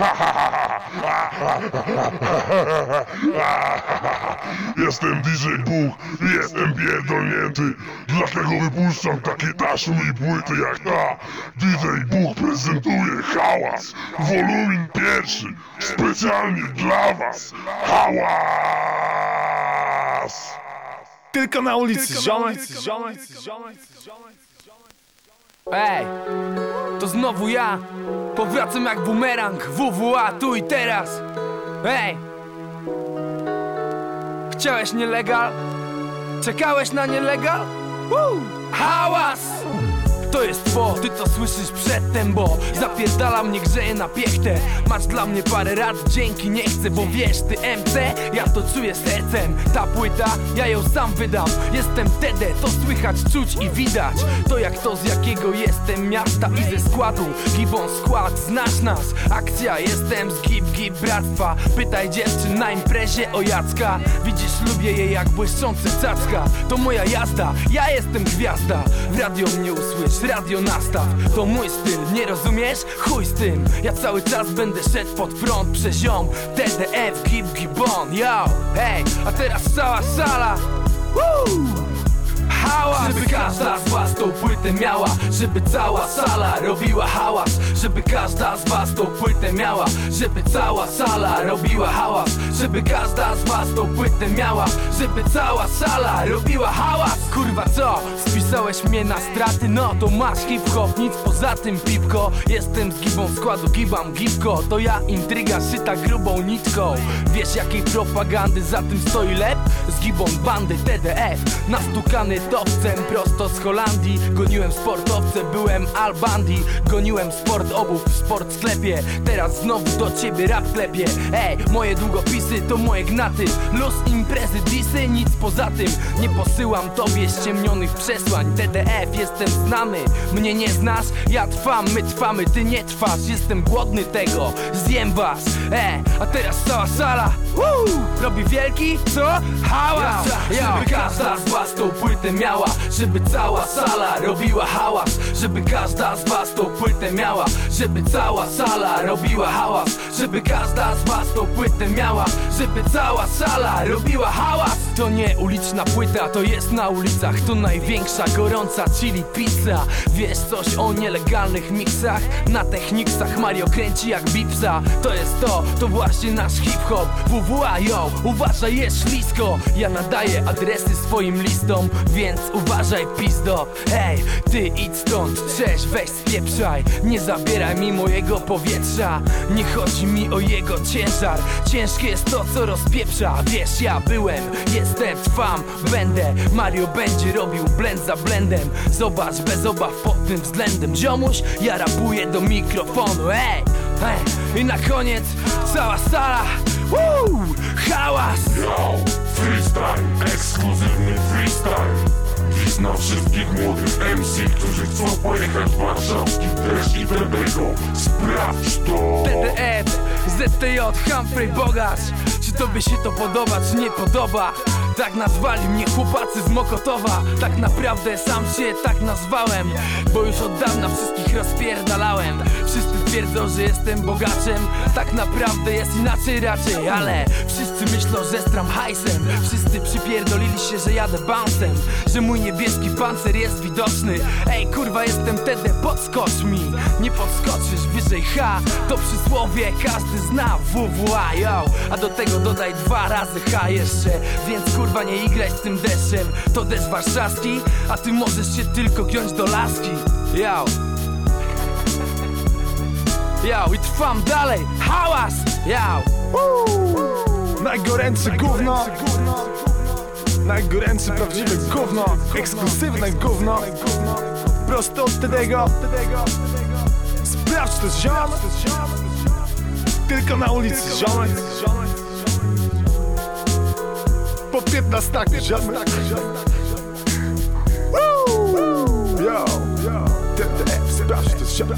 Jestem DJ Bóg, jestem pierdolnięty. Dlatego wypuszczam takie taśmy i płyty jak ta. DJ Bóg prezentuje hałas. Wolumin pierwszy, specjalnie dla was. Hałas! Tylko na ulicy, ziomek, Ej, to znowu ja Powracam jak bumerang WWA tu i teraz Ej Chciałeś nielegal? Czekałeś na nielegal? Woo! Hałas! To jest tło, ty to słyszysz przedtem, bo Zapierdala mnie, grzeje na piechtę. Masz dla mnie parę rad, dzięki nie chcę Bo wiesz, ty MC, ja to czuję sercem. Ta płyta, ja ją sam wydam. Jestem TD, to słychać, czuć i widać. To jak to z jakiego jestem miasta i ze składu. Gibon skład, znasz nas. Akcja, jestem z Gib Gib Bractwa. Pytaj dziewczyn na imprezie o Jacka. Widzisz, lubię je jak błyszczący cacka. To moja jazda, ja jestem gwiazda. W radio mnie usłysz, radio nastaw To mój styl, nie rozumiesz? Chuj z tym. Ja cały czas będę szedł pod prąd przez ziom. TDF, Gib Gibon, yo Hej, a teraz cała sala. Woo! Hałas, żeby każda z was tą płytę miała. Żeby cała sala robiła hałas. Żeby każda z was tą płytę miała. Żeby cała sala robiła hałas. Żeby każda z was tą płytę miała Żeby cała sala robiła hałas. Kurwa co? Spisałeś mnie na straty? No to masz hip-hop, nic poza tym pipko. Jestem z gibą składu, gibam gibko To ja intryga szyta grubą nitką. Wiesz jakiej propagandy za tym stoi lep? Z gibą bandy TDF Nastukany topcem prosto z Holandii. Goniłem sportowce, byłem Albandi Goniłem sport obów w sport sklepie. Teraz znowu do ciebie rap klepie. Ej, moje długopisy to moje gnaty. Luz imprezy, disy, nic poza tym Nie posyłam tobie ściemnionych przesłań TDF, jestem znany Mnie nie znasz? Ja trwam, my trwamy, ty nie trwasz Jestem głodny tego, zjem was E, a teraz cała sala Woo! Robi wielki, co? Hałas! Żeby każda z was tą płytę miała Żeby cała sala robiła hałas Żeby każda z was tą płytę miała Żeby cała sala robiła hałas Żeby każda z was tą płytę miała Żeby cała sala robiła hałas. To nie uliczna płyta, to jest na ulicach. To największa gorąca chili pizza. Wiesz coś o nielegalnych miksach? Na techniksach Mario kręci jak bipsa. To jest to, to właśnie nasz hip-hop. WWA, yo, uważaj, jest ślisko. Ja nadaję adresy swoim listom Więc uważaj, pizdo. Hej, ty idź stąd, cześć, weź spieprzaj. Nie zabieraj mi mojego powietrza. Nie chodzi mi o jego ciężar. Ciężkie jest to, co rozpieprza. Wiesz, ja byłem, jestem, trwam, będę Mario będzie robił blend za blendem. Zobacz, bez obaw pod tym względem. Ziomuś, ja rapuję do mikrofonu, ej, ej I na koniec, cała sala. Woo! Hałas! Yo, freestyle, ekskluzywny freestyle. Dziś na wszystkich młodych MC, którzy chcą pojechać warszawski deszcz i Debego Sprawdź to! TDF, ZTJ, Humphrey Bogacz Czy tobie się to podoba, czy nie podoba? Tak nazwali mnie chłopacy z Mokotowa. Tak naprawdę sam się tak nazwałem Bo już od dawna wszystkich rozpierdalałem. Wszyscy twierdzą, że jestem bogaczem. Tak naprawdę jest inaczej raczej Ale wszyscy myślą, że stram hajsem. Wszyscy przypierdolili się, że jadę bouncem. Że mój niebieski pancer jest widoczny. Ej kurwa jestem TD, podskocz mi. Nie podskoczysz wyżej H To przysłowie każdy zna. WWA yo. A do tego dodaj dwa razy H jeszcze. Więc kurwa nie igraj z tym deszczem To deszcz warszawski A ty możesz się tylko giąć do laski. Yo. Yo, i trwam dalej, hałas, yo. Najgorętsze gówno. Najgorętsze prawdziwe gówno. Ekskluzywne gówno. Prosto od tego Sprawdź to ziom Tylko na ulicy ziomek Po 15 tak ziomek Woo! Yo, TTF, sprawdź to ziom